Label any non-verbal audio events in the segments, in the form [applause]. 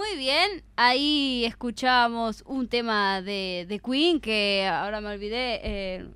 Muy bien, ahí escuchábamos un tema de, de Queen que ahora me olvidé, eh,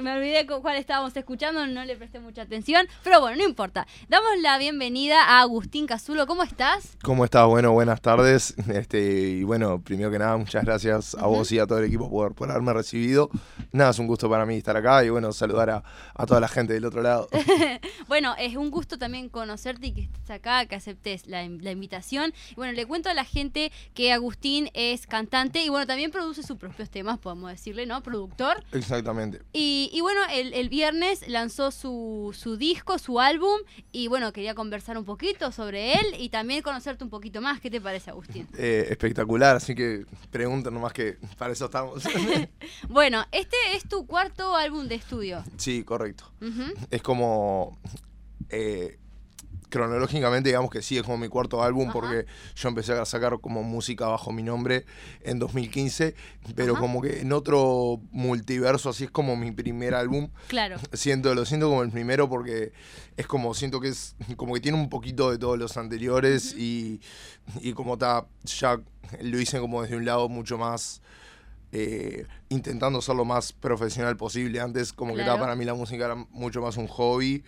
me olvidé cuál estábamos escuchando, no le presté mucha atención, pero bueno, no importa. Damos la bienvenida a Agustín Cazulo, ¿cómo estás? ¿Cómo estás? Bueno, buenas tardes. Este, y bueno, primero que nada, muchas gracias a vos y a todo el equipo por, por haberme recibido. Nada, es un gusto para mí estar acá y bueno, saludar a, a toda la gente del otro lado. [laughs] bueno, es un gusto también conocerte y que estés acá, que aceptes la, la, invitación. Y bueno, le cuento a la gente que Agustín es cantante y bueno, también produce sus propios temas, podemos decirle, ¿no? Productor. Exactamente. Y y, bueno, el, el, viernes lanzó su, su, disco, su álbum, y bueno, quería conversar un poquito sobre él y también conocerte un poquito más. ¿Qué te parece, Agustín? [laughs] Eh, espectacular, así que pregunta nomás que para eso estamos. [laughs] [laughs] bueno, este es tu cuarto álbum de estudio. Sí, correcto. Es como... Eh, cronológicamente digamos que sí es como mi cuarto álbum porque yo empecé a sacar como música bajo mi nombre en 2015, pero como que en otro multiverso así es como mi primer álbum. Claro. [laughs] Siento, lo siento como el primero porque es como, siento que es como que tiene un poquito de todos los anteriores y, y como está, ya lo hice como desde un lado mucho más... Eh, intentando ser lo más profesional posible. Antes como que estaba para mí la música era mucho más un hobby.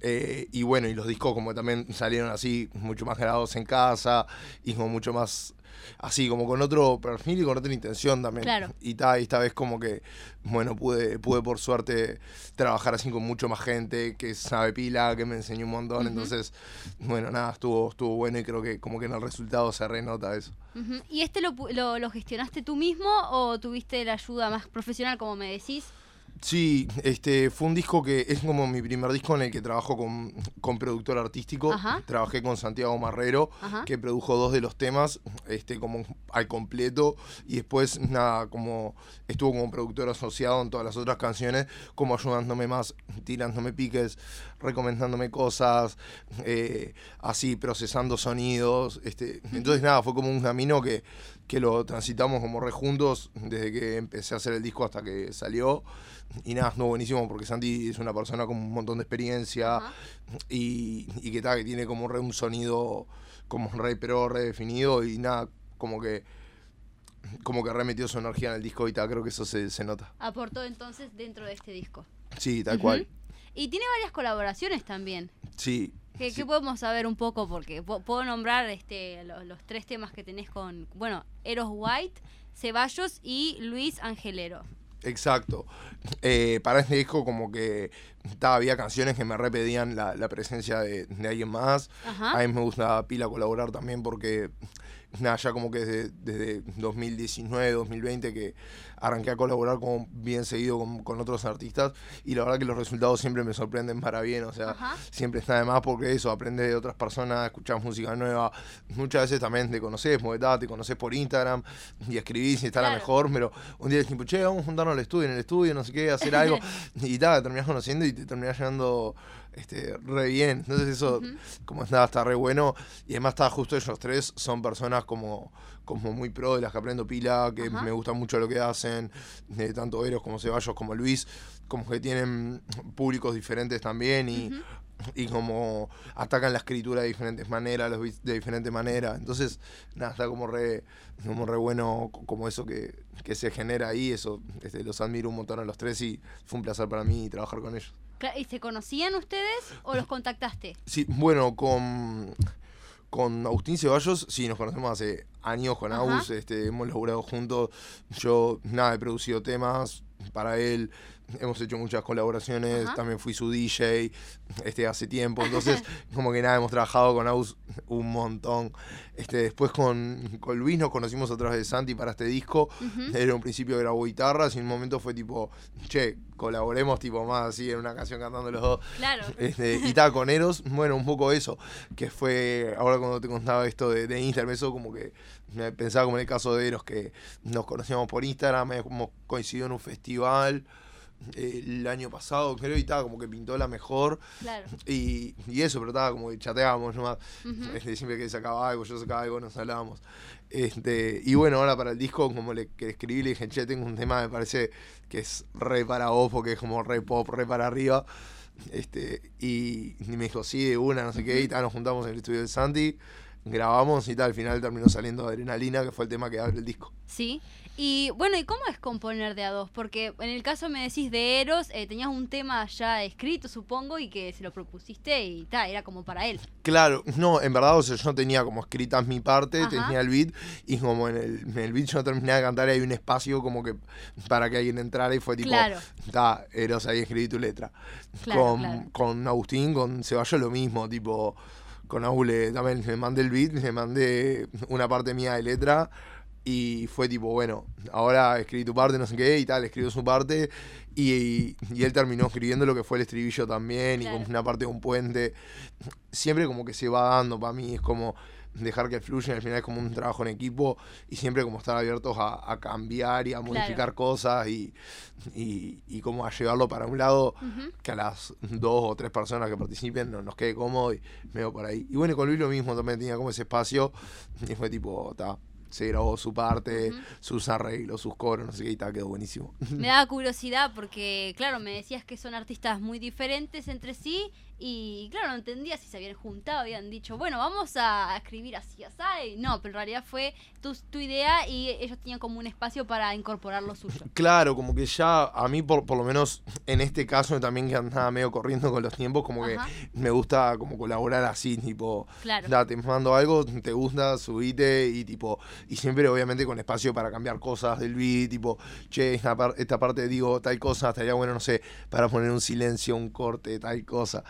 Eh, y bueno, y los discos como también salieron así, mucho más grabados en casa, y como mucho más así, como con otro perfil y con otra intención también. Y ta, esta vez como que, bueno, pude, pude por suerte trabajar así con mucho más gente que sabe pila, que me enseñó un montón. Entonces, bueno, nada, estuvo, estuvo bueno y creo que como que en el resultado se renota eso. ¿Y este lo, lo, lo gestionaste tú mismo o tuviste la ayuda más profesional, como me decís? Sí, este fue un disco que es como mi primer disco en el que trabajo con, con productor artístico. Trabajé con Santiago Marrero, que produjo dos de los temas, este, como al completo. Y después, nada, como estuvo como productor asociado en todas las otras canciones, como ayudándome más, tirándome piques, recomendándome cosas, eh, así, procesando sonidos. Este. Entonces, nada, fue como un camino que, que lo transitamos como re juntos desde que empecé a hacer el disco hasta que salió. Y nada, no buenísimo porque Santi es una persona con un montón de experiencia y, que tal, que tiene como re un sonido como re pero redefinido y nada, como que como que remetió su energía en el disco y tal, creo que eso se, se nota. Aportó entonces dentro de este disco. Sí, tal cual. Y tiene varias colaboraciones también. Sí. ¿Qué, podemos saber un poco? Porque puedo nombrar este, los, los, tres temas que tenés con, bueno, Eros White, Ceballos y Luis Angelero. Exacto. Eh, para este disco como que había canciones que me repedían la, presencia de, alguien más. A mí me gusta pila colaborar también porque nada, ya como que desde, desde 2019, 2020 que arranqué a colaborar como bien seguido con, otros artistas y la verdad que los resultados siempre me sorprenden para bien, o sea, siempre está de más porque eso, aprendes de otras personas, escuchas música nueva, muchas veces también te conoces, te conoces por Instagram y escribís y está la mejor, pero un día decís, che, vamos a juntarnos al estudio, en el estudio, no sé qué, hacer algo, [laughs] y tal, terminás conociendo y te terminás llevando este, re bien. Entonces eso, como está, está re bueno. Y además está justo ellos tres, son personas como, como muy pro de las que aprendo pila, que me gusta mucho lo que hacen, tanto Eros como Ceballos como Luis, como que tienen públicos diferentes también y, y como atacan la escritura de diferentes maneras, de diferente manera. Entonces, nada, está como re, como re bueno como eso que, que se genera ahí, eso, este, los admiro un montón a los tres y fue un placer para mí trabajar con ellos. ¿Y se conocían ustedes o los contactaste? Sí, bueno, con, con Agustín Ceballos, sí, nos conocemos hace años con Agus, este, hemos laburado juntos. Yo, nada, he producido temas para él, hemos hecho muchas colaboraciones, también fui su DJ este, hace tiempo, entonces [laughs] como que nada, hemos trabajado con Aus un montón. Este, después con, con Luis nos conocimos a través de Santi para este disco, era un principio grabó guitarras y en un momento fue tipo, che, colaboremos tipo más así en una canción cantando los dos. Claro. Este, y [laughs] tal, con Eros, bueno, un poco eso, que fue, ahora cuando te contaba esto de, de Instagram, eso como que me pensaba como en el caso de Eros, que nos conocíamos por Instagram, hemos coincidido en un festival el año pasado, creo, y estaba como que pintó la mejor. Claro. Y, y eso, pero estaba como que chateábamos nomás. este, siempre que sacaba algo, yo sacaba algo, nos hablábamos. Este, y bueno, ahora para el disco, como le que escribí, le dije, che, tengo un tema, me parece que es re para vos, porque es como re pop, re para arriba. Este, y, me dijo, sí, de una, no sé qué, y nos juntamos en el estudio de Santi. grabamos y tal, al final terminó saliendo Adrenalina, que fue el tema que abre el disco. Sí, y bueno, ¿y cómo es componer de a dos? Porque en el caso me decís de Eros, eh, tenías un tema ya escrito, supongo, y que se lo propusiste y tal, era como para él. Claro, no, en verdad, o sea, yo tenía como escritas mi parte, tenía el beat, y como en el, en el beat yo terminé de cantar y hay un espacio como que para que alguien entrara y fue tipo, Claro. está, Eros ahí escribí tu letra. Claro, con, claro. con Agustín, con Ceballos lo mismo, tipo, con Aule también le mandé el beat, le mandé una parte mía de letra y fue tipo, bueno, ahora escribí tu parte, no sé qué, y tal, escribió su parte y, y él terminó escribiendo lo que fue el estribillo también y Claro. como una parte de un puente. Siempre como que se va dando para mí, es como dejar que fluya, al final es como un trabajo en equipo y siempre como estar abiertos a, a cambiar y a modificar cosas y, y, y como a llevarlo para un lado Ujú. que a las dos o tres personas que participen no, nos quede cómodo y me veo por ahí. Y bueno, con Luis lo mismo, también tenía como ese espacio y fue tipo, ta, se grabó su parte, sus arreglos, sus coros, no sé qué, y ta, quedó buenísimo. Me daba curiosidad porque, claro, me decías que son artistas muy diferentes entre sí y, claro, no entendía si se habían juntado, habían dicho, bueno, vamos a escribir así, así. No, pero en realidad fue tu, tu idea y ellos tenían como un espacio para incorporar lo suyo. [laughs] Claro, como que ya a mí por, por lo menos en este caso también que andaba medio corriendo con los tiempos, como Ajá. que me gusta como colaborar así, tipo, Claro. da, te mando algo, te gusta, subite y tipo, y siempre obviamente con espacio para cambiar cosas del beat, tipo, che, esta, par- esta parte digo tal cosa, estaría bueno, no sé, para poner un silencio, un corte, tal cosa.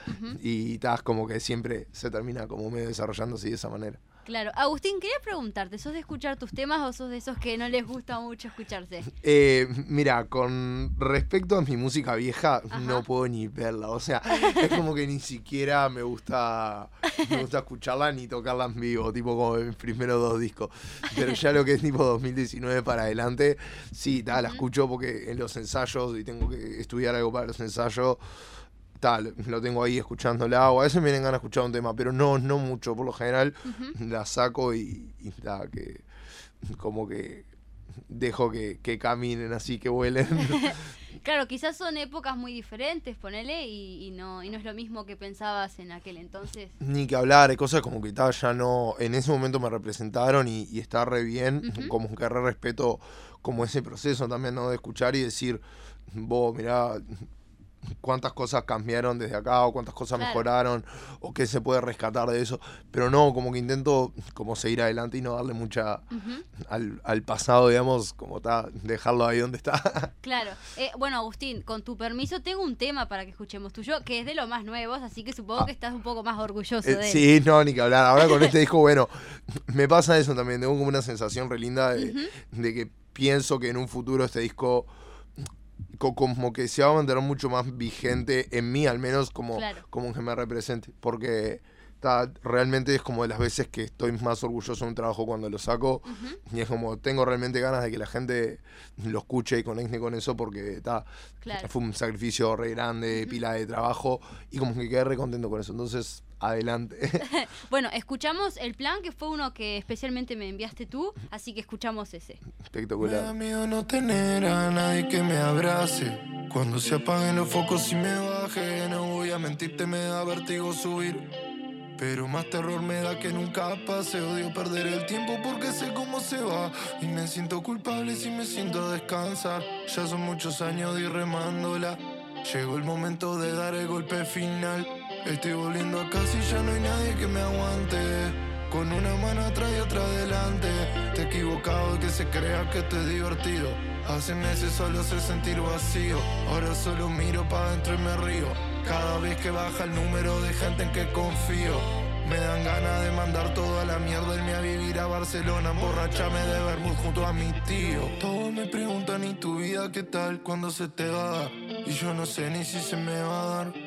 Y estás como que siempre se termina como medio desarrollando así de esa manera. Claro. Agustín, quería preguntarte, ¿sos de escuchar tus temas o sos de esos que no les gusta mucho escucharse? [laughs] Eh, mira, con respecto a mi música vieja, Ajá. no puedo ni verla. O sea, [laughs] es como que ni siquiera me gusta, me gusta escucharla ni tocarla en vivo, tipo como mis primeros dos discos. Pero ya lo que es tipo 2019 para adelante, sí, la escucho porque en los ensayos y tengo que estudiar algo para los ensayos. Lo tengo ahí escuchándola, o a veces me vienen ganas de escuchar un tema, pero no, no mucho, por lo general la saco y, y ta, que como que dejo que, que caminen así, que vuelen. [laughs] Claro, quizás son épocas muy diferentes, ponele, y, y no, y no es lo mismo que pensabas en aquel entonces. Ni que hablar, hay cosas como que ya no, en ese momento me representaron y, y está re bien, como que re respeto como ese proceso también, ¿no? De escuchar y decir, vos, mirá, cuántas cosas cambiaron desde acá o cuántas cosas Claro. mejoraron o qué se puede rescatar de eso. Pero no, como que intento como seguir adelante y no darle mucha al, al pasado, digamos, como está, dejarlo ahí donde está. [laughs] Claro. Eh, bueno, Agustín, con tu permiso, tengo un tema para que escuchemos tuyo, que es de los más nuevos, así que supongo Ah. que estás un poco más orgulloso Eh, de él. sí, no, ni que hablar. Ahora con este disco, bueno, me pasa eso también. Tengo como una sensación re linda de, que pienso que en un futuro este disco co- como que se va a mantener mucho más vigente en mí, al menos como, Claro. como que me represente. Porque ta, realmente es como de las veces que estoy más orgulloso de un trabajo cuando lo saco. Y es como, tengo realmente ganas de que la gente lo escuche y conecte con eso porque ta, Claro. fue un sacrificio re grande, pila de trabajo y como que quedé re contento con eso. Entonces, adelante. [laughs] Bueno, escuchamos el plan, que fue uno que especialmente me enviaste tú, así que escuchamos ese. Me da Espectacular. miedo no tener a nadie que me abrace. Cuando se apaguen los focos y me baje, no voy a mentirte, me da vértigo subir. Pero más terror me da que nunca pase. Odio perder el tiempo porque sé cómo se va. Y me siento culpable si me siento a descansar. Ya son muchos años de ir remándola. Llegó el momento de dar el golpe final. Estoy volviendo a casa y ya no hay nadie que me aguante. Con una mano atrás y otra adelante. Te he equivocado que se crea que esto es divertido. Hace meses solo sé sentir vacío. Ahora solo miro para adentro y me río. Cada vez que baja el número de gente en que confío. Me dan ganas de mandar toda la mierda irme a vivir a Barcelona, emborracharme de vermouth junto a mi tío. Todos me preguntan, ¿y tu vida qué tal cuando se te va? Y yo no sé ni si se me va a dar.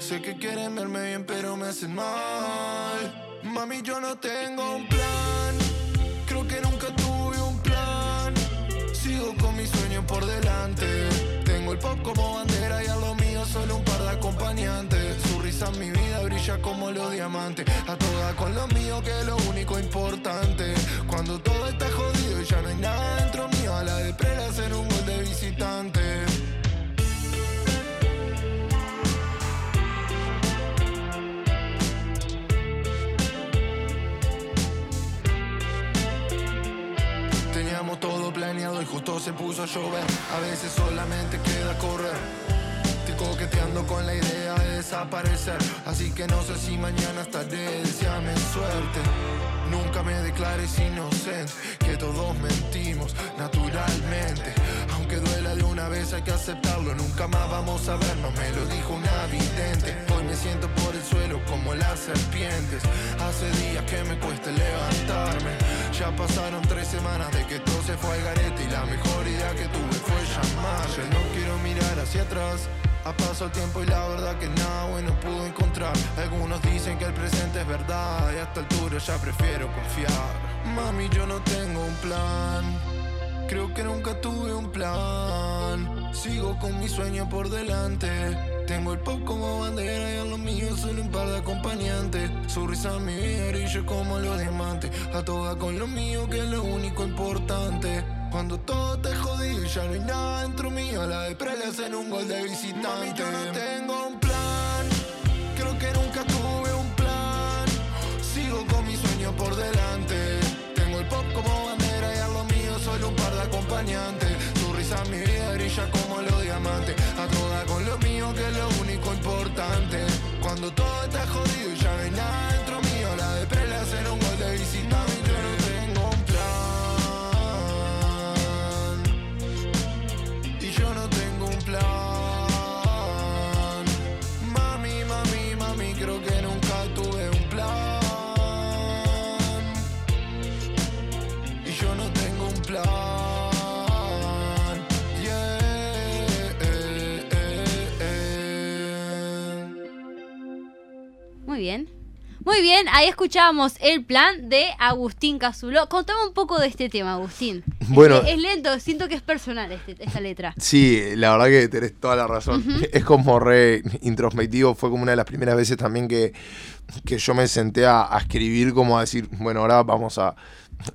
Sé que quieren verme bien, pero me hacen mal. Mami, yo no tengo un plan. Creo que nunca tuve un plan. Sigo con mis sueños por delante. Tengo el pop como bandera y a lo mío solo un par de acompañantes. Su risa en mi vida brilla como los diamantes. A toda con lo mío que es lo único importante. Cuando todo está jodido y ya no hay nada dentro mío. A la de prela hacer un gol de visitante. Y justo se puso a llover. A veces solamente queda correr. Estoy coqueteando con la idea de desaparecer. Así que no sé si mañana estaré, deseame suerte. Nunca me declares inocente, que todos mentimos naturalmente. Hay que aceptarlo, nunca más vamos a vernos, me lo dijo una vidente. Hoy me siento por el suelo como las serpientes. Hace días que me cuesta levantarme. Ya pasaron tres semanas de que todo se fue al garete y la mejor idea que tuve fue llamar. No quiero mirar hacia atrás. Ha pasado el tiempo y la verdad que nada bueno pudo encontrar. Algunos dicen que el presente es verdad y a esta altura ya prefiero confiar. Mami, yo no tengo un plan. Creo que nunca tuve un plan. Sigo con mi sueño por delante. Tengo el pop como bandera y a lo mío solo un par de acompañantes. Su risa mi vida yo como los diamantes. A toda con lo mío que es lo único importante. Cuando todo te y ya no hay nada dentro mío, la de preles en un gol de visitante. Mami, yo no tengo un plan, Su risa mi vida brilla como los diamantes. A toda con lo mío que es lo único importante. Cuando todo está jodido bien. Muy bien, ahí escuchábamos el plan de Agustín Cazulo. Contame un poco de este tema, Agustín. Bueno, es, lento, siento que es personal este, esta letra. Sí, la verdad que tenés toda la razón. [laughs] Es como re introspectivo, fue como una de las primeras veces también que, que yo me senté a, escribir, como a decir, bueno, ahora vamos a,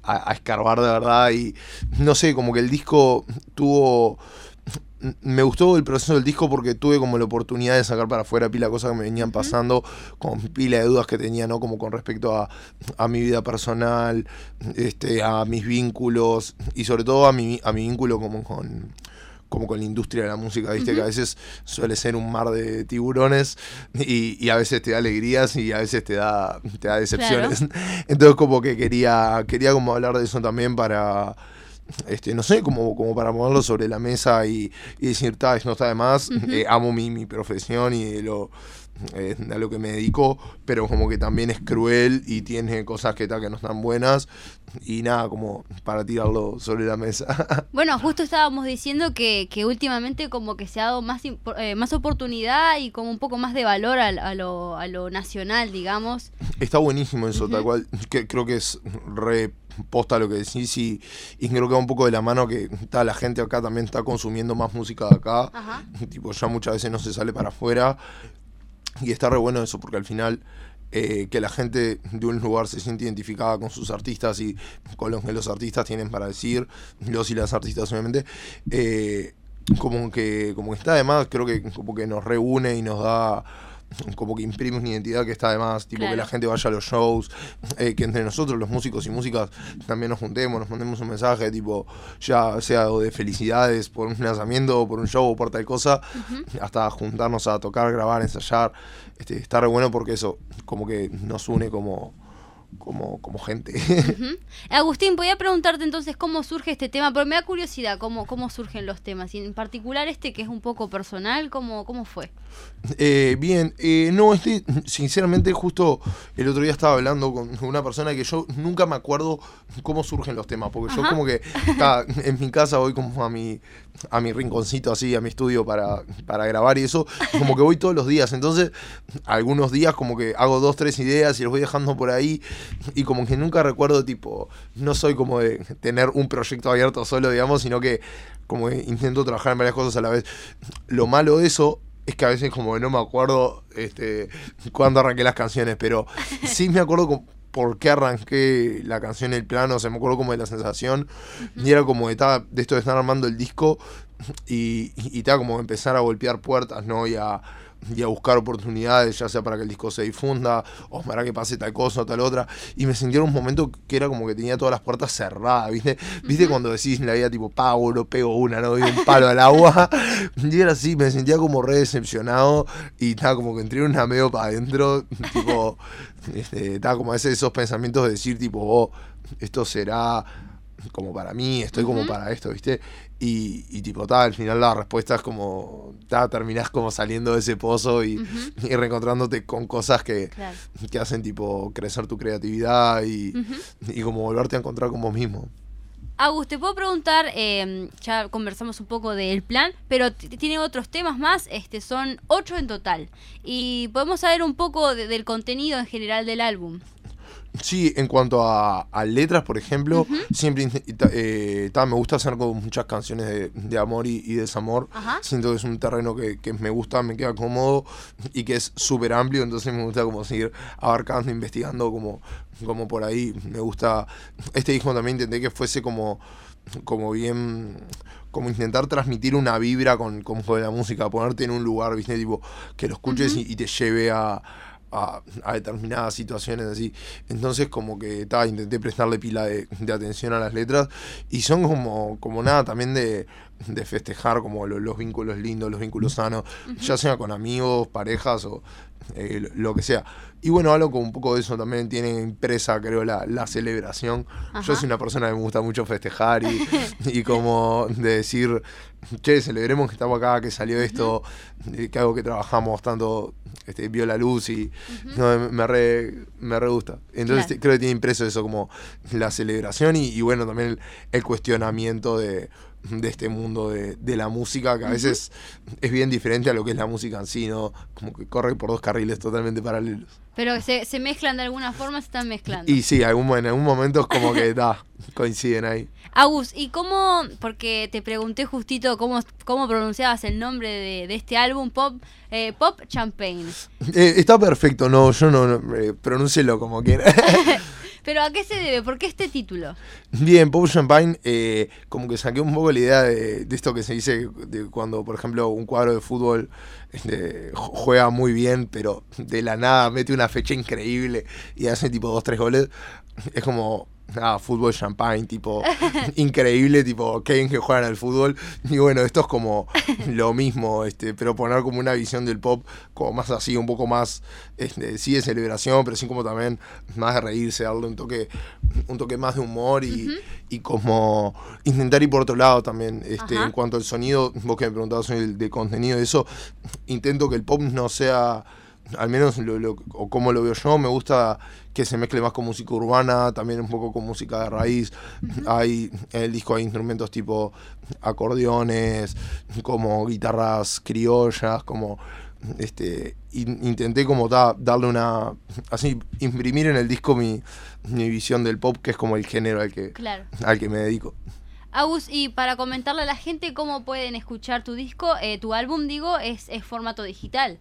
a escarbar de verdad. Y no sé, como que el disco tuvo me gustó el proceso del disco porque tuve como la oportunidad de sacar para afuera pila cosas que me venían pasando, con pila de dudas que tenía, ¿no? Como con respecto a, a, mi vida personal, este, a mis vínculos y sobre todo a mi, a mi vínculo como con como con la industria de la música, viste que a veces suele ser un mar de tiburones y, a veces te da alegrías y a veces te da, te da decepciones. [laughs] Entonces como que quería, quería como hablar de eso también para este, no sé, como, como para ponerlo sobre la mesa y, decir, tal, no está de más, eh, amo mi, mi profesión y lo, eh, a lo que me dedico, pero como que también es cruel y tiene cosas que, que no están buenas y nada, como para tirarlo sobre la mesa. [laughs] bueno, justo estábamos diciendo que, que, últimamente como que se ha dado más, eh, más oportunidad y como un poco más de valor a, a, lo, a lo nacional, digamos. Está buenísimo eso, tal cual, que creo que es re posta lo que decís y, y, creo que va un poco de la mano que está la gente acá también está consumiendo más música de acá. [laughs] Tipo, ya muchas veces no se sale para afuera. Y está re bueno eso porque al final eh, que la gente de un lugar se siente identificada con sus artistas y con lo que los artistas tienen para decir, los y las artistas obviamente, eh, como que como que está además, creo que como que nos reúne y nos da [laughs] como que imprime una identidad que está además, tipo que la gente vaya a los shows, eh, que entre nosotros los músicos y músicas también nos juntemos, nos mandemos un mensaje, tipo, ya sea de felicidades por un lanzamiento, por un show o por tal cosa, hasta juntarnos a tocar, grabar, ensayar. Este, está re bueno porque eso como que nos une como como, como gente. Agustín, voy a preguntarte entonces cómo surge este tema, porque me da curiosidad cómo, cómo surgen los temas, y en particular este que es un poco personal, ¿cómo, cómo fue? Eh, bien, eh, no, este, sinceramente justo el otro día estaba hablando con una persona que yo nunca me acuerdo cómo surgen los temas, porque yo como que en mi casa voy como a mi, a mi rinconcito así, a mi estudio para, para grabar y eso, como que voy todos los días, entonces algunos días como que hago dos, tres ideas y los voy dejando por ahí y como que nunca recuerdo tipo, no soy como de tener un proyecto abierto solo, digamos, sino que como intento trabajar en varias cosas a la vez. Lo malo de eso es que a veces como que no me acuerdo este, cuándo arranqué las canciones, pero sí me acuerdo por qué arranqué la canción El Plano, o sea, me acuerdo como de la sensación, y era como de, esto de estar armando el disco y, y, como empezar a golpear puertas, ¿no? Y a, y a buscar oportunidades, ya sea para que el disco se difunda, o para que pase tal cosa o tal otra. Y me sentía en un momento que era como que tenía todas las puertas cerradas, ¿viste? ¿Viste cuando decís en la vida tipo, pago, no pego una, no doy un palo al agua? [laughs] Y era así, me sentía como re decepcionado y estaba como que entré una medio para adentro, [laughs] tipo, este, estaba como ese, esos pensamientos de decir tipo, oh, esto será como para mí, estoy como para esto, ¿viste? Y, tipo, tal, al final la respuesta es como, ta, terminás como saliendo de ese pozo y, [laughs] reencontrándote con cosas que, que, hacen tipo crecer tu creatividad y, y como volverte a encontrar con vos mismo. Agus, te puedo preguntar, em, ya conversamos un poco del plan, pero tiene otros temas más, este, son ocho en total. Y podemos saber un poco del contenido en general del álbum. Sí, en cuanto a, letras, por ejemplo, siempre eh, me gusta hacer como muchas canciones de, amor y, desamor. Siento que es un terreno que, me gusta, me queda cómodo y que es súper amplio, entonces me gusta como seguir abarcando, investigando como, como por ahí. Me gusta, este disco también intenté que fuese como, como bien como intentar transmitir una vibra con, con, la música, ponerte en un lugar, ¿viste? Tipo, que lo escuches y, te lleve a, a, determinadas situaciones así. Entonces como que intenté prestarle pila de, atención a las letras y son como, como nada también de, festejar como los vínculos lindos, los vínculos sanos, ya sea con amigos, parejas o eh, lo que sea. Y bueno, algo con un poco de eso también tiene impresa, creo, la, la celebración. Yo soy una persona que me gusta mucho festejar y, [laughs] y como de decir, che, celebremos que estamos acá, que salió esto, que algo que trabajamos tanto este, vio la luz y me, re, me gusta. Entonces creo que tiene impreso eso como la celebración y, bueno, también el, cuestionamiento de, [laughs] este mundo de, la música, que a veces es bien diferente a lo que es la música en sí, ¿no? Como que corre por dos carriles totalmente paralelos. Pero se, se mezclan de alguna forma, se están mezclando. Y sí, algún, en algún momento es como que [laughs] da, coinciden ahí. Agus, ¿y cómo, porque te pregunté justito cómo, cómo pronunciabas el nombre de, este álbum, Pop, eh, Pop Champagne? Eh, está perfecto, no, yo no, no eh, pronúncelo como quiera. [laughs] Pero ¿a qué se debe? ¿Por qué este título? Bien, Pop Champagne, eh, como que saqué un poco la idea de, esto que se dice de cuando, por ejemplo, un cuadro de fútbol este, juega muy bien, pero de la nada mete una fecha increíble y hace tipo dos, tres goles. Es como ah, fútbol champagne, tipo, [laughs] increíble, tipo, qué que juegan al fútbol. Y bueno, esto es como [laughs] lo mismo, este, pero poner como una visión del pop, como más así, un poco más, este, sí de celebración, pero sí como también más de reírse, darle un toque, un toque más de humor y, y como intentar ir por otro lado también, este, en cuanto al sonido, vos que me preguntabas el de contenido de eso, intento que el pop no sea al menos lo, o como lo veo yo, me gusta que se mezcle más con música urbana, también un poco con música de raíz. Hay en el disco hay instrumentos tipo acordeones, como guitarras criollas, como este intenté como darle una así imprimir en el disco mi, mi, visión del pop, que es como el género al que al que me dedico. Agus, y para comentarle a la gente cómo pueden escuchar tu disco, eh, tu álbum, digo, es, es, formato digital.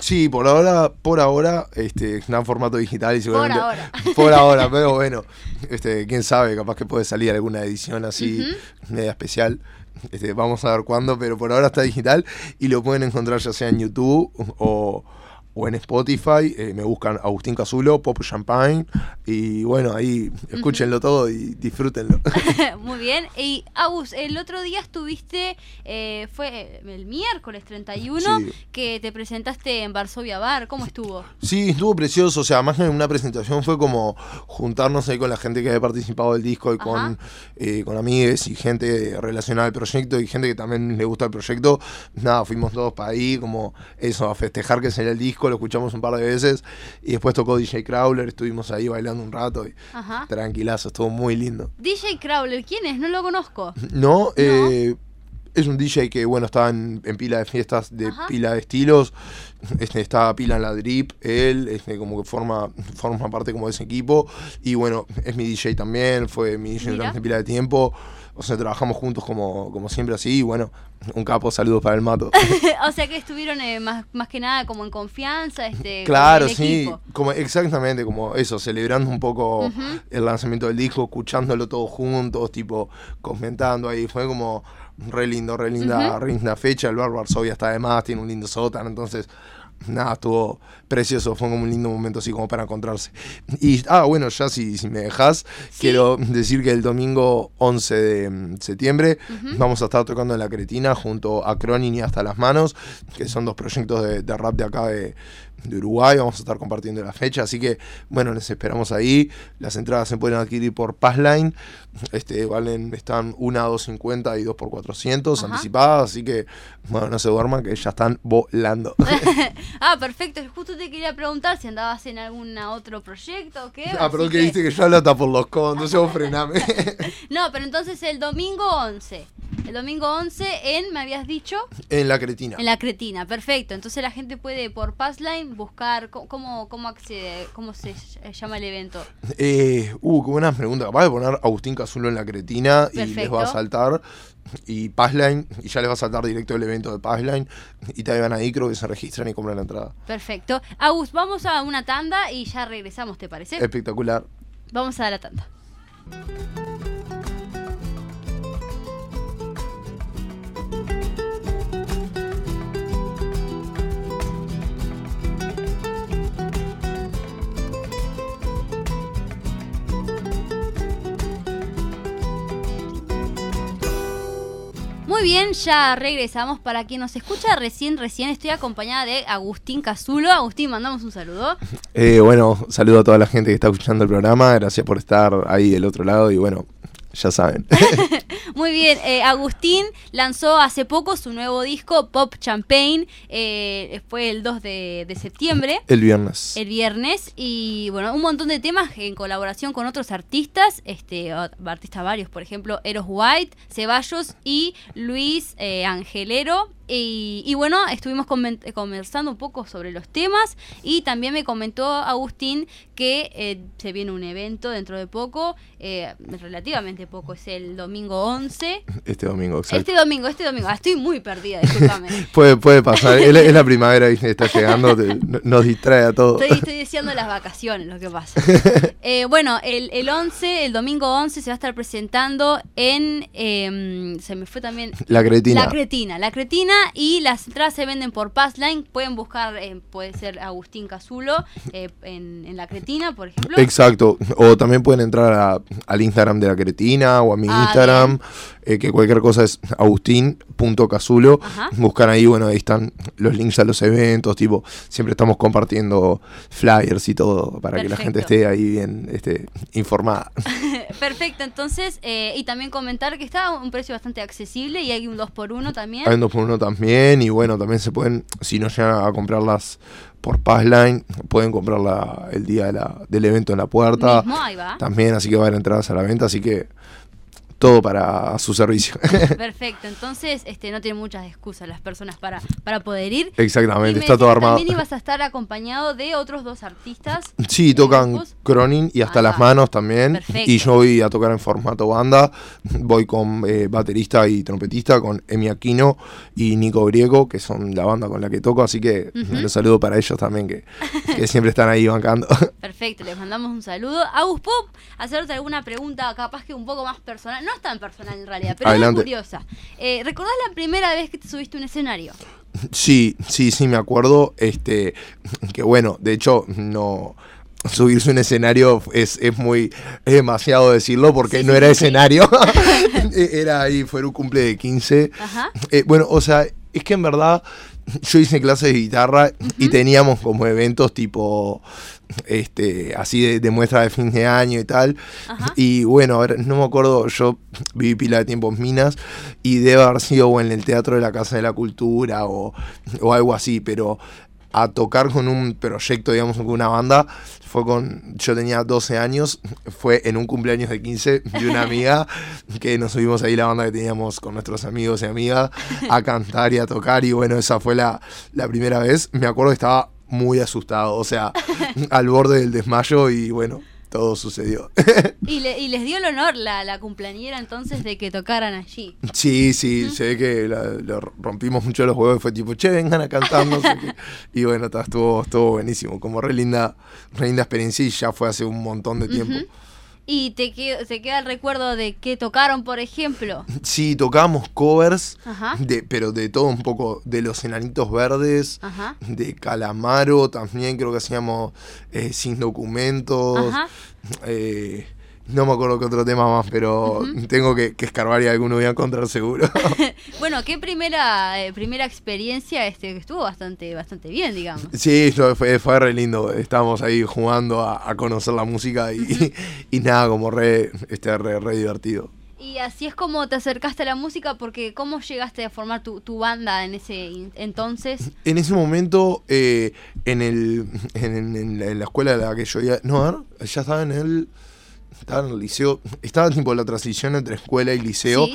Sí, por ahora, por ahora, este, está en formato digital y seguramente. Por ahora. [laughs] Por ahora, pero bueno, este, quién sabe, capaz que puede salir alguna edición así, media especial. Este, vamos a ver cuándo, pero por ahora está digital y lo pueden encontrar ya sea en YouTube o o en Spotify, eh, me buscan Agustín Casulo, Pop Champagne, y bueno, ahí escúchenlo todo y disfrútenlo. [laughs] Muy bien, y Agus, el otro día estuviste, eh, fue el miércoles 31, que te presentaste en Varsovia Bar, ¿cómo estuvo? Sí, estuvo precioso, o sea, más que una presentación fue como juntarnos ahí con la gente que había participado del disco y con, eh, con amigos y gente relacionada al proyecto y gente que también le gusta el proyecto. Nada, fuimos todos para ahí, como eso, a festejar que sería el disco lo escuchamos un par de veces y después tocó DJ Crowler, estuvimos ahí bailando un rato y tranquilazo, estuvo muy lindo. DJ Crowler, ¿quién es? No lo conozco. [laughs] No, Eh, es un DJ que, bueno, estaba en, pila de fiestas, de pila de estilos. Este, estaba pila en la drip, él, este, como que forma, forma parte como de ese equipo. Y bueno, es mi DJ también, fue mi DJ durante pila de tiempo. O sea, trabajamos juntos como, como siempre así. Y bueno, un capo, saludos para el mato. [laughs] o sea que estuvieron eh, más, más que nada como en confianza. Este, claro, sí, como exactamente, como eso, celebrando un poco el lanzamiento del disco, escuchándolo todos juntos, tipo, comentando ahí. Fue como re lindo, re linda, re linda fecha. El bar Varsovia está de más, tiene un lindo sótano, entonces nada, estuvo precioso, fue como un lindo momento así como para encontrarse. Y, ah, bueno, ya si, si me dejas, quiero decir que el domingo 11 de mm, septiembre vamos a estar tocando en La Cretina junto a Cronin y Hasta las Manos, que son dos proyectos de, de rap de acá de, de Uruguay. Vamos a estar compartiendo la fecha. Así que, bueno, les esperamos ahí. Las entradas se pueden adquirir por Passline. Este, valen, están una a 250 y dos por 400 anticipadas. Así que, bueno, no se duerman que ya están volando. [laughs] [laughs] ah, perfecto. Justo te quería preguntar si andabas en algún otro proyecto o qué. Ah, perdón que, viste que yo hablo hasta por los condos. Yo frename. [laughs] no, pero entonces el domingo 11. El domingo 11 en, me habías dicho. En la Cretina. En la Cretina, perfecto. Entonces la gente puede por Passline buscar cómo, cómo accede, cómo se llama el evento. Eh, uh, qué buena pregunta. Capaz de poner Agustín Cazulo en la Cretina y les va a saltar. Y Passline, y ya les va a saltar directo el evento de Passline. Y te van ahí, creo que se registran y compran la entrada. Perfecto. Agus, vamos a una tanda y ya regresamos, ¿te parece? Espectacular. Vamos a la tanda. Bien, ya regresamos. Para quien nos escucha recién, recién estoy acompañada de Agustín Cazulo. Agustín, mandamos un saludo. Eh, bueno, saludo a toda la gente que está escuchando el programa. Gracias por estar ahí del otro lado. Y bueno, ya saben. [laughs] Muy bien, eh, Agustín lanzó hace poco su nuevo disco Pop Champagne, eh, fue el 2 de, septiembre. El viernes. El viernes, y bueno, un montón de temas en colaboración con otros artistas, este, artistas varios, por ejemplo, Eros White, Ceballos y Luis eh, Angelero. Y, bueno, estuvimos conversando un poco sobre los temas y también me comentó Agustín que eh, se viene un evento dentro de poco, eh, relativamente poco, es el domingo 11. Este domingo, exacto. Este domingo, este domingo. Ah, estoy muy perdida, discúlpame. [laughs] puede, puede pasar, es, la primavera y está llegando, nos distrae a todos. Estoy, estoy, diciendo las vacaciones, lo que pasa. [laughs] Eh, bueno, el, el 11, el domingo 11 se va a estar presentando en, em, se me fue también... La Cretina. La Cretina, La Cretina y las entradas se venden por Passline. Pueden buscar, eh, puede ser Agustín Cazulo eh, en, La Cretina, por ejemplo. Exacto. O también pueden entrar al Instagram de La Cretina o a mi ah, Instagram, eh, que cualquier cosa es agustín.cazulo. Buscan ahí, bueno, ahí están los links a los eventos. Tipo, siempre estamos compartiendo flyers y todo para que la gente esté ahí bien este, informada. [laughs] Perfecto. Entonces, y también comentar que está a un precio bastante accesible y hay un 2x1 también. Hay un 2x1 también y bueno, también se pueden, si no llegan a comprarlas por Passline, pueden comprarla el día de la, del evento en la puerta. También, así que van a haber entradas a la venta, así que todo para su servicio. [laughs] Perfecto, entonces este, no tienen muchas excusas las personas para, para poder ir. Exactamente, está todo armado. También ibas a estar acompañado de otros dos artistas. Sí, tocan Cronin y hasta las manos también. Y yo voy a tocar en formato banda. Voy con eh, baterista y trompetista, con Emi Aquino y Nico Griego, que son la banda con la que toco. Así que un saludo para ellos también, que, que siempre están ahí bancando. [laughs] Perfecto, les mandamos un saludo. Agus Pop, hacerte alguna pregunta capaz que un poco más personal no es tan personal en realidad, pero es curiosa. Eh, ¿Recordás la primera vez que te subiste a un escenario? Sí, sí, sí, me acuerdo. Este, que bueno, de hecho, no subirse a un escenario es, es muy es demasiado decirlo porque no era escenario [laughs] [laughs] era ahí fue un cumple de 15 eh, bueno o sea es que en verdad [laughs] yo hice clases de guitarra y teníamos como eventos tipo este así de, muestra de fin de año y tal. Y bueno no me acuerdo yo viví pila de tiempo en Minas y debe haber sido o en el Teatro de la Casa de la Cultura o, o algo así pero a tocar con un proyecto, digamos, con una banda, fue con, yo tenía 12 años, fue en un cumpleaños de 15 de una amiga, [laughs] que nos subimos ahí la banda que teníamos con nuestros amigos y amigas, a cantar y a tocar, y bueno, esa fue la, la primera vez, me acuerdo que estaba muy asustado, o sea, [laughs] al borde del desmayo y bueno, todo sucedió. y, les dio el honor la, la cumpleañera entonces de que tocaran allí. Sí, sí, sé que le rompimos mucho los huevos y fue tipo, che, vengan a cantarnos. y bueno, estuvo, estuvo buenísimo, como re linda, re linda experiencia y ya fue hace un montón de tiempo. ¿Y te, te queda el recuerdo de qué tocaron, por ejemplo? [laughs] Sí, tocábamos covers, De, pero de todo un poco, de los enanitos verdes, de Calamaro también, creo que hacíamos eh, sin documentos. Eh, no me acuerdo qué otro tema más, pero tengo que, escarbar y alguno voy a encontrar seguro. [laughs] [laughs] bueno, qué primera eh, primera experiencia este estuvo bastante bastante bien, digamos. Sí, fue, fue re lindo. Estábamos ahí jugando a, conocer la música y, [laughs] y, nada, como re, este, re, re divertido. Y así es como te acercaste a la música, porque ¿cómo llegaste a formar tu, banda en ese entonces? En ese momento, eh, en, el, en, la escuela de la que yo ya... No, ya estaba en el estaba en el liceo, estaba tipo la transición entre escuela y liceo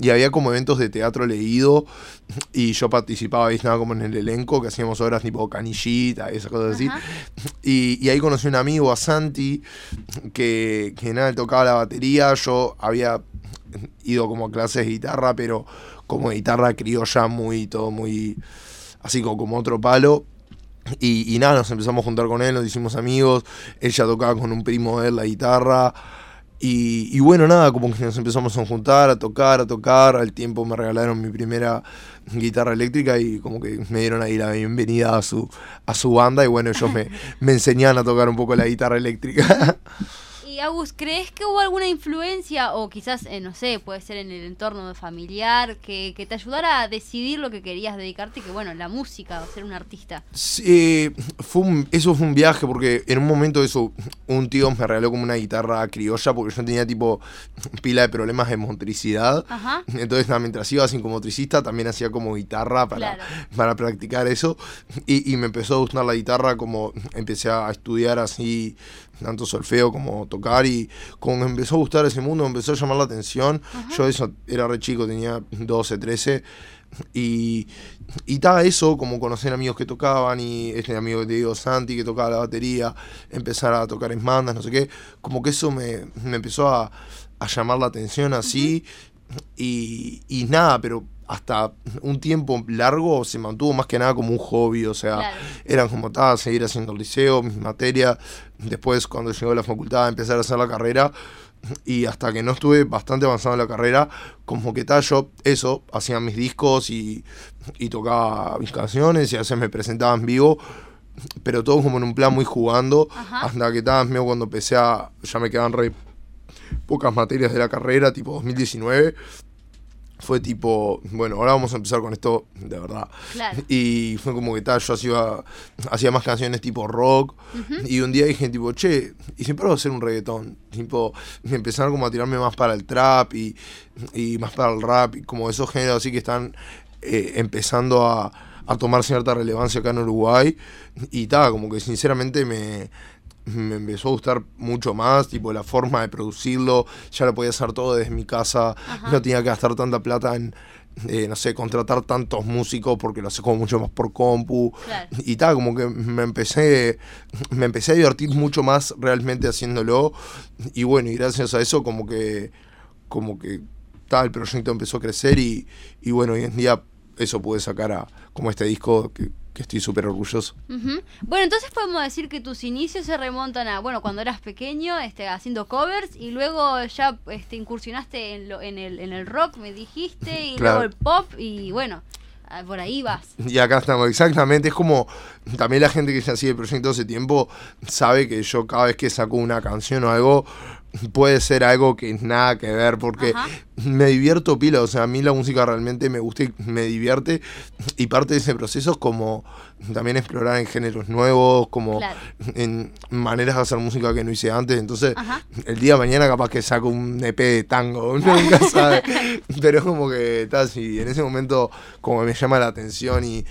y había como eventos de teatro leído y yo participaba y estaba como en el elenco que hacíamos obras tipo canillita y esas cosas así. Y, ahí conocí a un amigo, a Santi, que, que nada, tocaba la batería, yo había ido como a clases de guitarra, pero como guitarra criolla muy, todo muy, así como, como otro palo. Y, nada, nos empezamos a juntar con él, nos hicimos amigos, ella tocaba con un primo de él la guitarra. Y, bueno, nada, como que nos empezamos a juntar, a tocar, a tocar. Al tiempo me regalaron mi primera guitarra eléctrica y como que me dieron ahí la bienvenida a su, a su banda. Y bueno, ellos me, [laughs] me enseñaron a tocar un poco la guitarra eléctrica. [laughs] Agus, ¿crees que hubo alguna influencia, o quizás, eh, no sé, puede ser en el entorno familiar, que, te ayudara a decidir lo que querías dedicarte, que bueno, la música, o ser un artista? Sí, fue eso fue un viaje, porque en un momento eso, un tío me regaló como una guitarra criolla, porque yo tenía tipo pila de problemas de motricidad. Entonces, mientras iba sin como motricista, también hacía como guitarra para, para practicar eso. Y, y me empezó a gustar la guitarra, como empecé a estudiar así tanto solfeo como tocar y como me empezó a gustar ese mundo, me empezó a llamar la atención. Yo eso era re chico, tenía 12, 13 y, y estaba eso, como conocer amigos que tocaban y este amigo que te digo, Santi, que tocaba la batería, empezar a tocar en bandas, no sé qué, como que eso me, empezó a, llamar la atención así. Y, y nada, pero hasta un tiempo largo se mantuvo más que nada como un hobby, o sea, eran como tal, seguir haciendo el liceo, mis materias, después cuando llegó a la facultad empezar a hacer la carrera y hasta que no estuve bastante avanzado en la carrera, como que tal, yo eso, hacía mis discos y, tocaba mis canciones y a veces me presentaba en vivo, pero todo como en un plan muy jugando, hasta que tal, cuando empecé a, ya me quedaban re pocas materias de la carrera, tipo 2019, fue tipo, bueno, ahora vamos a empezar con esto de verdad. Y fue como que tal, yo hacía, hacía más canciones tipo rock. Y un día dije tipo, che, y siempre voy a hacer un reggaetón. Tipo, empezaron como a tirarme más para el trap y, más para el rap, y como esos géneros así que están eh, empezando a, a tomar cierta relevancia acá en Uruguay. Y tal, como que sinceramente me, me empezó a gustar mucho más, tipo la forma de producirlo, ya lo podía hacer todo desde mi casa, no tenía que gastar tanta plata en, eh, no sé, contratar tantos músicos porque lo hace como mucho más por compu. Y tal, como que me empecé, me empecé a divertir mucho más realmente haciéndolo. Y bueno, y gracias a eso como que, como que tal, el proyecto empezó a crecer y, y bueno, hoy en día eso pude sacar a como este disco que estoy súper orgulloso. Bueno, entonces podemos decir que tus inicios se remontan a, bueno, cuando eras pequeño, este, haciendo covers, y luego ya este, incursionaste en, lo, en, el, en el rock, me dijiste, y luego el pop, y bueno, por ahí vas. Y acá estamos, exactamente. Es como también la gente que ya sigue el proyecto hace tiempo sabe que yo cada vez que saco una canción o algo, [laughs] puede ser algo que nada que ver, porque me divierto pila, o sea, a mí la música realmente me gusta y me divierte, y parte de ese proceso es como también explorar en géneros nuevos, como en maneras de hacer música que no hice antes, entonces el día de mañana capaz que saco un EP de tango, [laughs] nunca [laughs] sabe, pero es como que está así, en ese momento como me llama la atención y,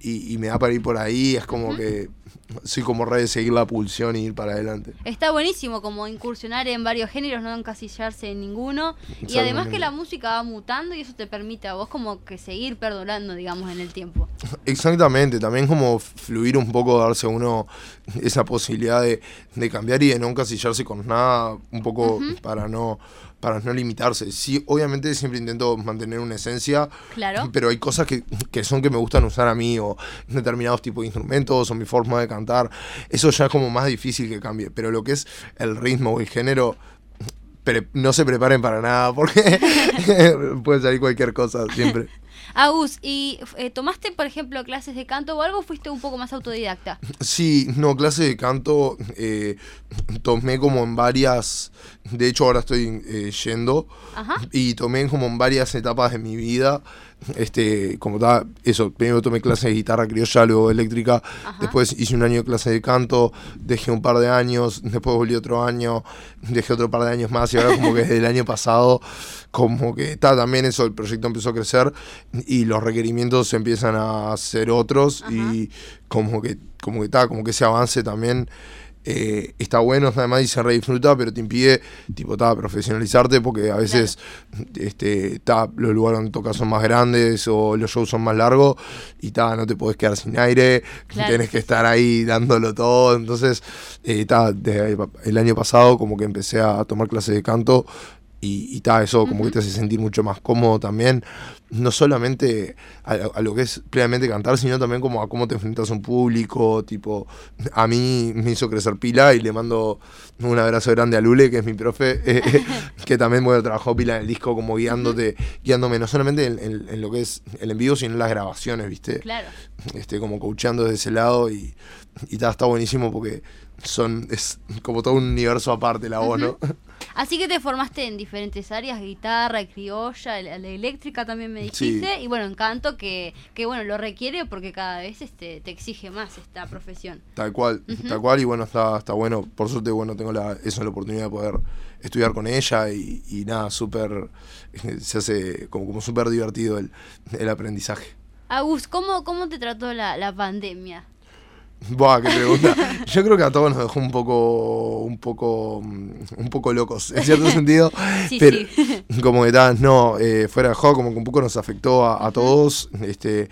y, me da para ir por ahí, es como que soy como re de seguir la pulsión y ir para adelante. Está buenísimo como incursionar en varios géneros, no encasillarse en ninguno. Y además que la música va mutando y eso te permite a vos como que seguir perdurando, digamos, en el tiempo. [laughs] Exactamente, también como fluir un poco, darse uno esa posibilidad de, cambiar y de no encasillarse con nada, un poco para no para no limitarse. Sí, obviamente siempre intento mantener una esencia, claro. [laughs] pero hay cosas que, que, son que me gustan usar a mí, o determinados tipos de instrumentos, o mi forma de cantar. Eso ya es como más difícil que cambie, pero lo que es el ritmo o el género, no se preparen para nada porque [laughs] puede salir cualquier cosa siempre. Agus, ¿y eh, tomaste, por ejemplo, clases de canto o algo o fuiste un poco más autodidacta? Sí, no, clases de canto eh, tomé como en varias, de hecho ahora estoy eh, yendo y tomé como en varias etapas de mi vida este, como estaba, eso, primero tomé clases de guitarra criolla, luego eléctrica, después hice un año de clase de canto, dejé un par de años, después volví otro año, dejé otro par de años más y ahora como que desde el año pasado, como que está también eso, el proyecto empezó a crecer y los requerimientos empiezan a ser otros y como que, como que está, como que ese avance también eh, está bueno, además y se re disfruta, pero te impide, tipo, ta, profesionalizarte porque a veces este, ta, los lugares donde tocas son más grandes o los shows son más largos y ta, no te podés quedar sin aire, tienes que estar ahí dándolo todo. Entonces, eh, el año pasado como que empecé a tomar clases de canto y, y eso como que te hace sentir mucho más cómodo también, no solamente a, lo que es plenamente cantar, sino también como a cómo te enfrentas a un público, tipo, a mí me hizo crecer pila y le mando un abrazo grande a Lule, que es mi profe, [laughs] eh, [laughs] que también bueno, trabajó pila en el disco como guiándote, guiándome no solamente en, lo que es el envío, sino en las grabaciones, ¿viste? Claro. Este, como coachando desde ese lado y, y está, está buenísimo porque son, es como todo un universo aparte la voz, ¿no? Así que te formaste en diferentes áreas, guitarra, criolla, la, eléctrica también me dijiste, y bueno, en canto que, que bueno, lo requiere porque cada vez este, te exige más esta profesión. Tal cual, tal cual, y bueno, está, está bueno, por suerte, bueno, tengo la, eso la oportunidad de poder estudiar con ella y, y nada, súper, [laughs] se hace como, como súper divertido el, el aprendizaje. Agus, ¿cómo, ¿cómo te trató la, la pandemia? [laughs] Buah, qué pregunta. Yo creo que a todos nos dejó un poco, un poco, un poco locos, en cierto [laughs] sentido. pero [laughs] como que tal, no, eh, fuera de juego, como que un poco nos afectó a, todos, este,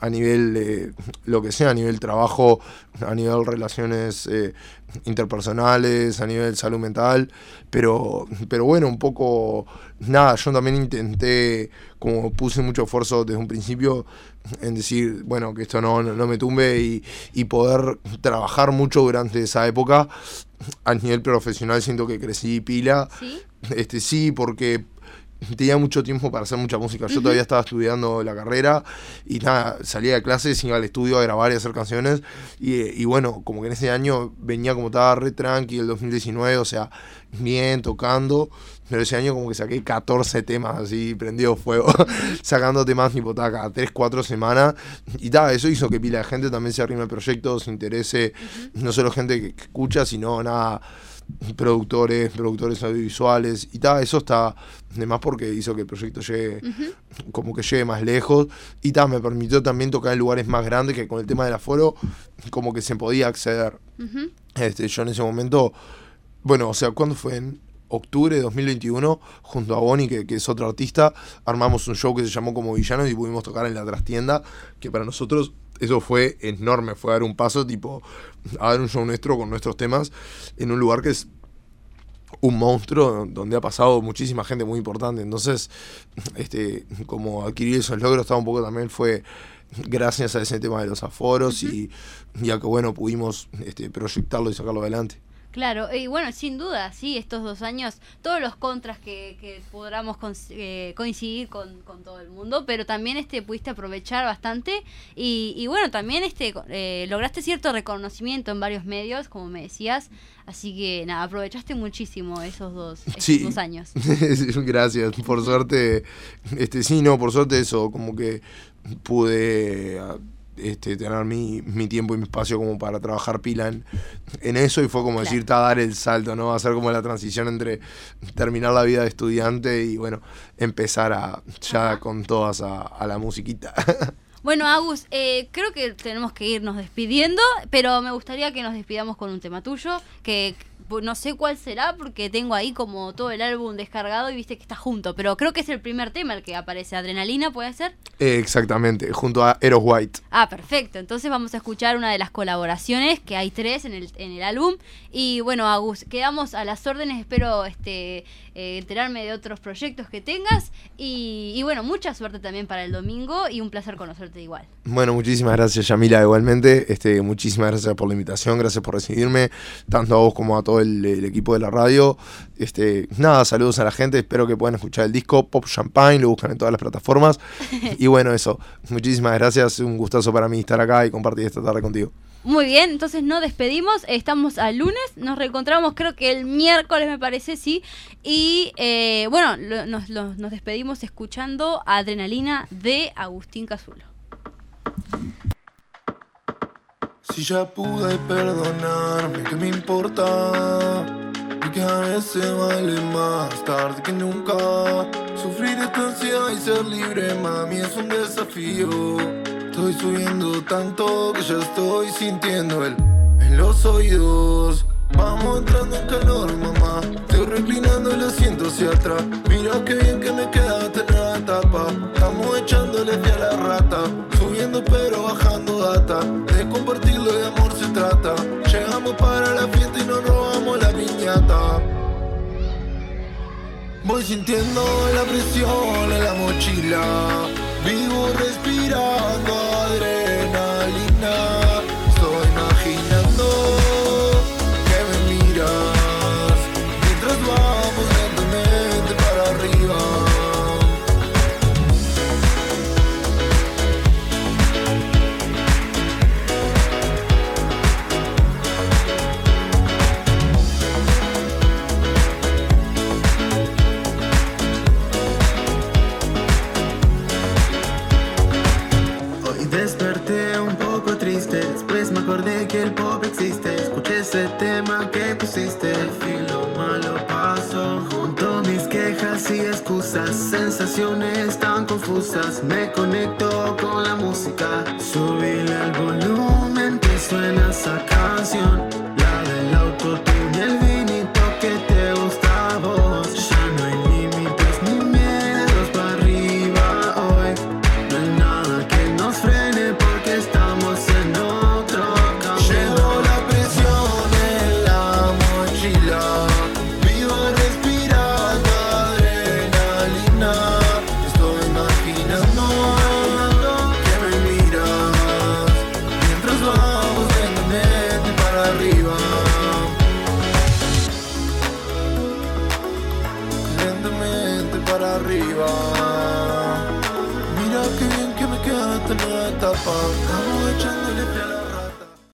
a nivel de lo que sea, a nivel trabajo, a nivel relaciones eh, interpersonales, a nivel salud mental, pero, pero bueno, un poco, nada, yo también intenté, como puse mucho esfuerzo desde un principio, en decir, bueno, que esto no, no, me tumbe y, y, poder trabajar mucho durante esa época. A nivel profesional siento que crecí pila. ¿Sí? Este, sí, porque tenía mucho tiempo para hacer mucha música. Yo todavía estaba estudiando la carrera y nada, salía de clases, iba al estudio a grabar y hacer canciones. Y, y bueno, como que en ese año venía como estaba re tranqui, el 2019, o sea, bien, tocando. Pero ese año como que saqué 14 temas así, prendido fuego, [laughs] sacando temas tipo cada 3, 4 semanas. Y tal, eso hizo que pila de gente también se arrime al proyecto, se interese, no solo gente que escucha, sino nada productores, productores audiovisuales y tal, eso está de más porque hizo que el proyecto llegue, como que llegue más lejos y tal, me permitió también tocar en lugares más grandes que con el tema del aforo como que se podía acceder. este, yo en ese momento, bueno, o sea, ¿cuándo fue? En octubre de 2021, junto a Bonnie, que, que, es otro artista, armamos un show que se llamó como Villanos y pudimos tocar en la trastienda, que para nosotros eso fue enorme, fue dar un paso tipo a dar un show nuestro con nuestros temas en un lugar que es un monstruo donde ha pasado muchísima gente muy importante. Entonces, este, como adquirir esos logros estaba un poco también fue gracias a ese tema de los aforos y ya que bueno pudimos este, proyectarlo y sacarlo adelante. Claro, y bueno, sin duda, sí, estos dos años, todos los contras que, que podamos eh, coincidir con, con, todo el mundo, pero también este pudiste aprovechar bastante y, y bueno, también este eh, lograste cierto reconocimiento en varios medios, como me decías, así que nada, aprovechaste muchísimo esos dos, esos dos años. [laughs] Gracias, por suerte, este sí, no, por suerte eso, como que pude este, tener mi, mi, tiempo y mi espacio como para trabajar pila en, eso y fue como decir, dar el salto, ¿no? Hacer como la transición entre terminar la vida de estudiante y bueno, empezar a ya con todas a, a la musiquita. [laughs] Bueno, Agus, eh, creo que tenemos que irnos despidiendo, pero me gustaría que nos despidamos con un tema tuyo, que no sé cuál será porque tengo ahí como todo el álbum descargado y viste que está junto, pero creo que es el primer tema el que aparece, Adrenalina, ¿puede ser? exactamente, junto a Eros White. Ah, perfecto, entonces vamos a escuchar una de las colaboraciones, que hay tres en el, en el álbum, y bueno, Agus, quedamos a las órdenes, espero este eh, enterarme de otros proyectos que tengas, y, y bueno, mucha suerte también para el domingo y un placer conocerte igual. Bueno, muchísimas gracias Yamila, igualmente, este, muchísimas gracias por la invitación, gracias por recibirme, tanto a vos como a todo todo el, equipo de la radio. Este, nada, saludos a la gente, espero que puedan escuchar el disco Pop Champagne, lo buscan en todas las plataformas. [laughs] y bueno, eso, muchísimas gracias, un gustazo para mí estar acá y compartir esta tarde contigo. Muy bien, entonces nos despedimos, estamos al lunes, nos reencontramos creo que el miércoles me parece, sí, y eh, bueno, nos, nos despedimos escuchando Adrenalina de Agustín Cazulo. Si ya pude perdonarme, ¿qué me importa? Y que a veces vale más tarde que nunca. Sufrir esta ansiedad y ser libre, mami, es un desafío. Estoy subiendo tanto que ya estoy sintiendo el en los oídos. Vamos entrando en calor, mamá. Estoy reclinando el asiento hacia atrás. Mira qué bien que me queda tener la tapa. Estamos echándole a la rata. Subiendo pero bajando data. Trata. Llegamos para la fiesta y nos robamos la piñata. Voy sintiendo la presión en la mochila. Vivo respirando adrenalina. Y excusas. Sensaciones tan confusas. Me conecto con la música. Subile